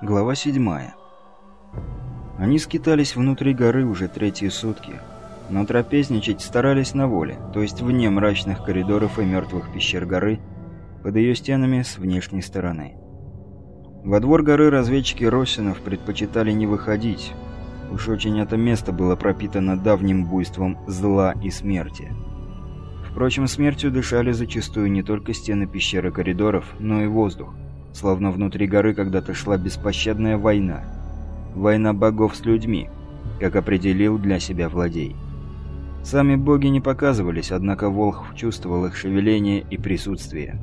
Глава 7. Они скитались внутри горы уже третьи сутки, но трапезничать старались на воле, то есть вне мрачных коридоров и мертвых пещер горы, под ее стенами с внешней стороны. Во двор горы разведчики Росинов предпочитали не выходить. Уж очень это место было пропитано давним буйством зла и смерти. Впрочем, смертью дышали зачастую не только стены пещеры коридоров, но и воздух словно внутри горы когда-то шла беспощадная война. Война богов с людьми, как определил для себя владей. Сами боги не показывались, однако Волхв чувствовал их шевеление и присутствие.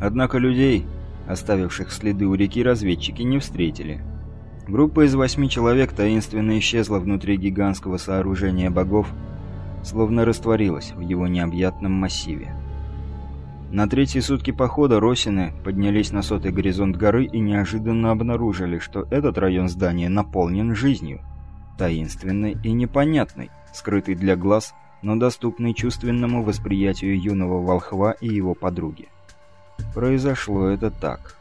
Однако людей, оставивших следы у реки, разведчики не встретили. Группа из восьми человек таинственно исчезла внутри гигантского сооружения богов, словно растворилась в его необъятном массиве. На третьи сутки похода Росины поднялись на сотый горизонт горы и неожиданно обнаружили, что этот район здания наполнен жизнью. Таинственной и непонятной, скрытой для глаз, но доступной чувственному восприятию юного волхва и его подруги. Произошло это так.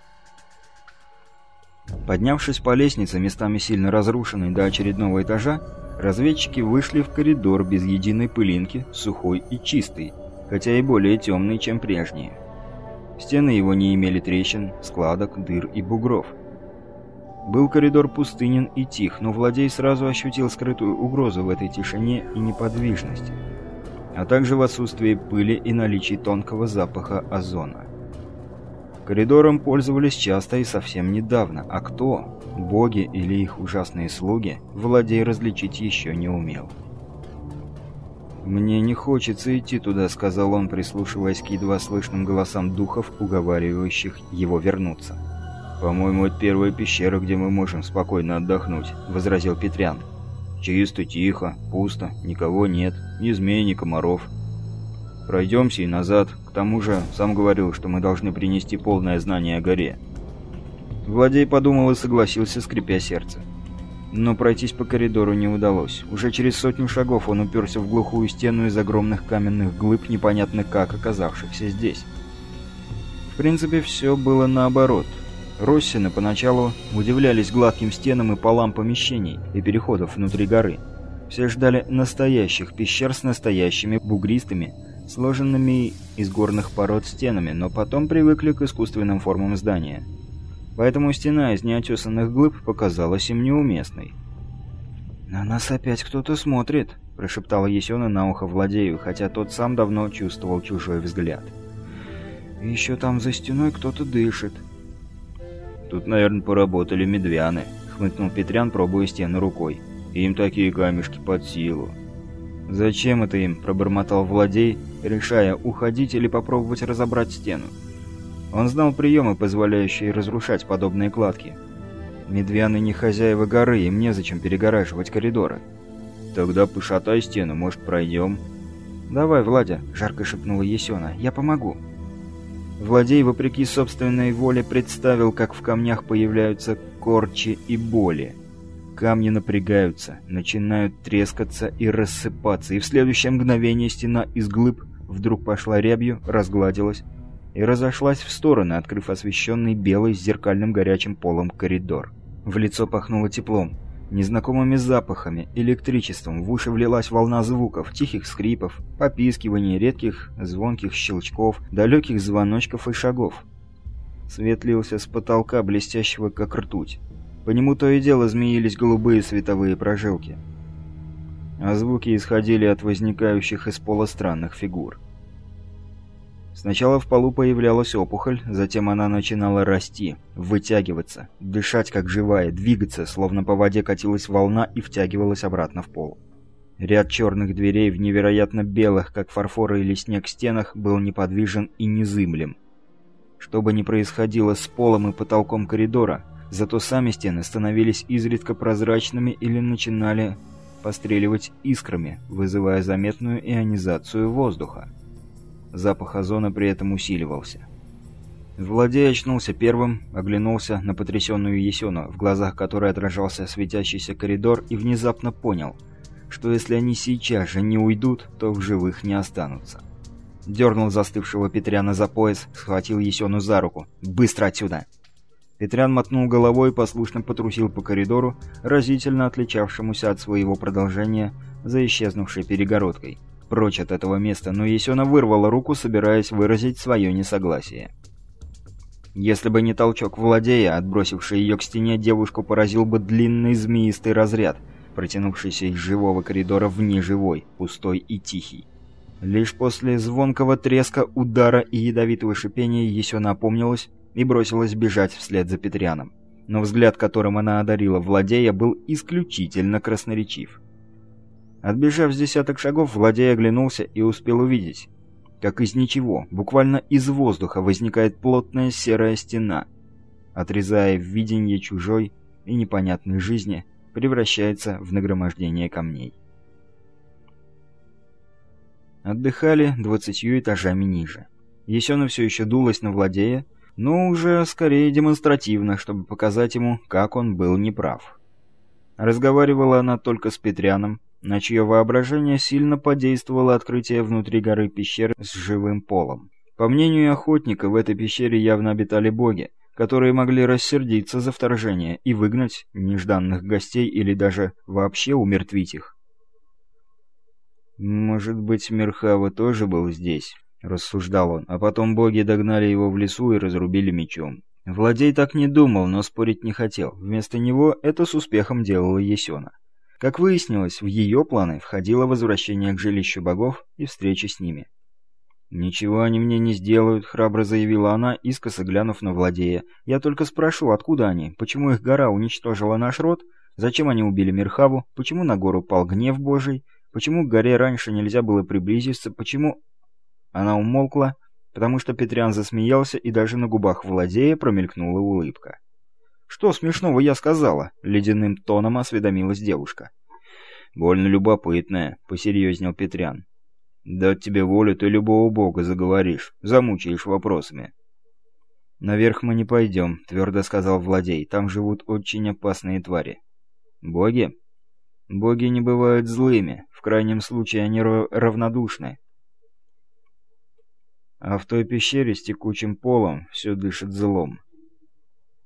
Поднявшись по лестнице, местами сильно разрушенной до очередного этажа, разведчики вышли в коридор без единой пылинки, сухой и чистый, хотя и более темный, чем прежние. Стены его не имели трещин, складок, дыр и бугров. Был коридор пустынен и тих, но Владей сразу ощутил скрытую угрозу в этой тишине и неподвижности, а также в отсутствии пыли и наличии тонкого запаха озона. Коридором пользовались часто и совсем недавно, а кто, боги или их ужасные слуги, Владей различить еще не умел. «Мне не хочется идти туда», — сказал он, прислушиваясь к едва слышным голосам духов, уговаривающих его вернуться. «По-моему, это первая пещера, где мы можем спокойно отдохнуть», — возразил Петрян. «Чисто, тихо, пусто, никого нет, ни змей, ни комаров. Пройдемся и назад. К тому же, сам говорил, что мы должны принести полное знание о горе». Владей подумал и согласился, скрипя сердце. Но пройтись по коридору не удалось. Уже через сотню шагов он уперся в глухую стену из огромных каменных глыб, непонятно как оказавшихся здесь. В принципе, все было наоборот. Россины поначалу удивлялись гладким стенам и полам помещений и переходов внутри горы. Все ждали настоящих пещер с настоящими бугристыми, сложенными из горных пород стенами, но потом привыкли к искусственным формам здания – поэтому стена из неотесанных глыб показалась им неуместной. «На нас опять кто-то смотрит», – прошептала Есена на ухо Владею, хотя тот сам давно чувствовал чужой взгляд. еще там за стеной кто-то дышит». «Тут, наверное, поработали медвяны», — хмыкнул Петрян, пробуя стену рукой. «Им такие камешки под силу». «Зачем это им?» — пробормотал Владей, решая, уходить или попробовать разобрать стену. Он знал приемы, позволяющие разрушать подобные кладки. Медвяны не хозяева горы, им незачем перегораживать коридоры. «Тогда пошатай стену, может, пройдем?» «Давай, Владя», — жарко шепнула Есена, — «я помогу». Владей, вопреки собственной воле, представил, как в камнях появляются корчи и боли. Камни напрягаются, начинают трескаться и рассыпаться, и в следующее мгновение стена из глыб вдруг пошла рябью, разгладилась, и разошлась в стороны, открыв освещенный белый с зеркальным горячим полом коридор. В лицо пахнуло теплом, незнакомыми запахами, электричеством, в уши влилась волна звуков, тихих скрипов, попискиваний, редких звонких щелчков, далеких звоночков и шагов. Свет лился с потолка, блестящего как ртуть. По нему то и дело змеились голубые световые прожилки. А звуки исходили от возникающих из пола странных фигур. Сначала в полу появлялась опухоль, затем она начинала расти, вытягиваться, дышать как живая, двигаться, словно по воде катилась волна и втягивалась обратно в пол. Ряд черных дверей в невероятно белых, как фарфор или снег, стенах был неподвижен и незыблем. Что бы ни происходило с полом и потолком коридора, зато сами стены становились изредка прозрачными или начинали постреливать искрами, вызывая заметную ионизацию воздуха. Запах озона при этом усиливался. Владей очнулся первым, оглянулся на потрясенную Есену, в глазах которой отражался светящийся коридор, и внезапно понял, что если они сейчас же не уйдут, то в живых не останутся. Дернул застывшего Петряна за пояс, схватил Есену за руку. «Быстро отсюда!» Петрян мотнул головой и послушно потрусил по коридору, разительно отличавшемуся от своего продолжения за исчезнувшей перегородкой. Прочь от этого места, но Есена вырвала руку, собираясь выразить свое несогласие. Если бы не толчок владея, отбросивший ее к стене, девушку поразил бы длинный змеистый разряд, протянувшийся из живого коридора в неживой, пустой и тихий. Лишь после звонкого треска, удара и ядовитого шипения Есена опомнилась и бросилась бежать вслед за Петряном. Но взгляд, которым она одарила владея, был исключительно красноречив. Отбежав с десяток шагов, владея оглянулся и успел увидеть, как из ничего, буквально из воздуха, возникает плотная серая стена, отрезая видение чужой и непонятной жизни, превращается в нагромождение камней. Отдыхали двадцатью этажами ниже. Есена все еще дулась на владея, но уже скорее демонстративно, чтобы показать ему, как он был неправ. Разговаривала она только с Петряном, на чье воображение сильно подействовало открытие внутри горы пещеры с живым полом. По мнению охотника, в этой пещере явно обитали боги, которые могли рассердиться за вторжение и выгнать нежданных гостей или даже вообще умертвить их. «Может быть, Мерхава тоже был здесь?» — рассуждал он, а потом боги догнали его в лесу и разрубили мечом. Владей так не думал, но спорить не хотел. Вместо него это с успехом делала Есена. Как выяснилось, в ее планы входило возвращение к жилищу богов и встреча с ними. «Ничего они мне не сделают», — храбро заявила она, искоса глянув на Владея. «Я только спрошу, откуда они? Почему их гора уничтожила наш род? Зачем они убили Мирхаву? Почему на гору пал гнев Божий? Почему к горе раньше нельзя было приблизиться? Почему...» Она умолкла, потому что Петрян засмеялся, и даже на губах Владея промелькнула улыбка. «Что смешного я сказала?» — ледяным тоном осведомилась девушка. «Больно любопытная», — посерьезнел Петрян. «Дать тебе волю, ты любого бога заговоришь, замучаешь вопросами». «Наверх мы не пойдем», — твердо сказал Владей. «Там живут очень опасные твари». «Боги?» «Боги не бывают злыми. В крайнем случае они равнодушны». «А в той пещере с текучим полом все дышит злом».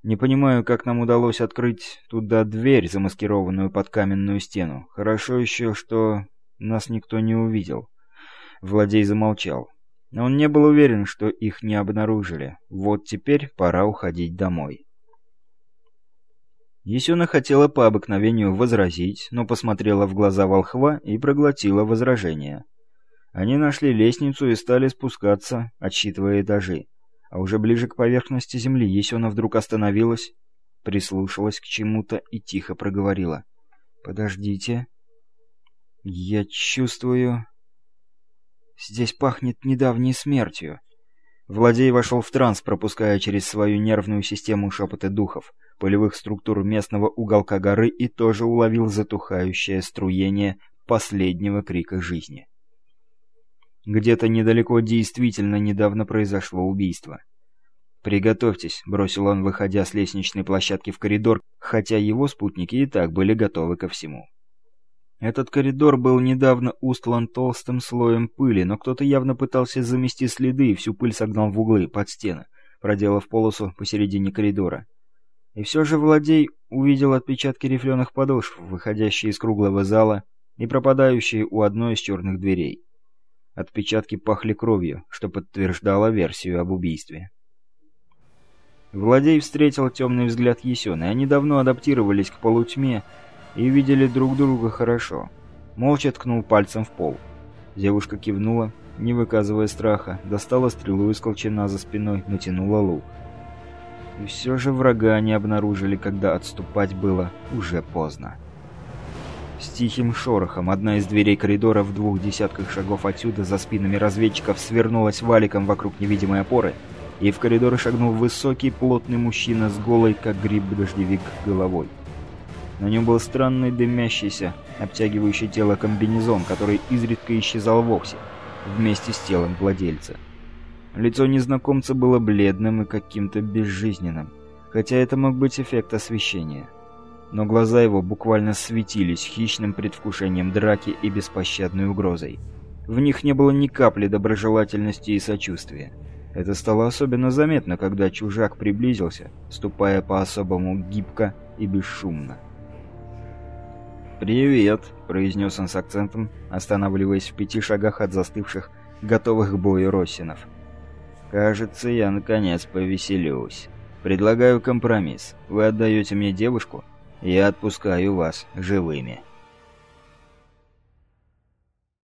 Не понимаю, как нам удалось открыть туда дверь, замаскированную под каменную стену. Хорошо еще, что нас никто не увидел. Владей замолчал. Он не был уверен, что их не обнаружили. Вот теперь пора уходить домой. Есюна хотела по обыкновению возразить, но посмотрела в глаза волхва и проглотила возражение. Они нашли лестницу и стали спускаться, отсчитывая этажи а уже ближе к поверхности земли Есена вдруг остановилась, прислушалась к чему-то и тихо проговорила. «Подождите. Я чувствую... Здесь пахнет недавней смертью». Владей вошел в транс, пропуская через свою нервную систему шепоты духов, полевых структур местного уголка горы и тоже уловил затухающее струение последнего крика жизни. Где-то недалеко действительно недавно произошло убийство. «Приготовьтесь», — бросил он, выходя с лестничной площадки в коридор, хотя его спутники и так были готовы ко всему. Этот коридор был недавно устлан толстым слоем пыли, но кто-то явно пытался замести следы и всю пыль согнал в углы, под стены, проделав полосу посередине коридора. И все же Владей увидел отпечатки рифленых подошв, выходящие из круглого зала и пропадающие у одной из черных дверей. Отпечатки пахли кровью, что подтверждало версию об убийстве. Владей встретил темный взгляд Есёны. Они давно адаптировались к полутьме и видели друг друга хорошо. Молча ткнул пальцем в пол. Девушка кивнула, не выказывая страха, достала стрелу из колчана за спиной, натянула лук. И все же врага они обнаружили, когда отступать было уже поздно. С тихим шорохом одна из дверей коридора в двух десятках шагов отсюда за спинами разведчиков свернулась валиком вокруг невидимой опоры, и в коридор шагнул высокий плотный мужчина с голой, как гриб-дождевик, головой. На нем был странный дымящийся, обтягивающий тело комбинезон, который изредка исчезал вовсе, вместе с телом владельца. Лицо незнакомца было бледным и каким-то безжизненным, хотя это мог быть эффект освещения но глаза его буквально светились хищным предвкушением драки и беспощадной угрозой. В них не было ни капли доброжелательности и сочувствия. Это стало особенно заметно, когда чужак приблизился, ступая по-особому гибко и бесшумно. «Привет», — произнес он с акцентом, останавливаясь в пяти шагах от застывших, готовых к бою Росинов. «Кажется, я наконец повеселюсь. Предлагаю компромисс. Вы отдаете мне девушку, я отпускаю вас живыми».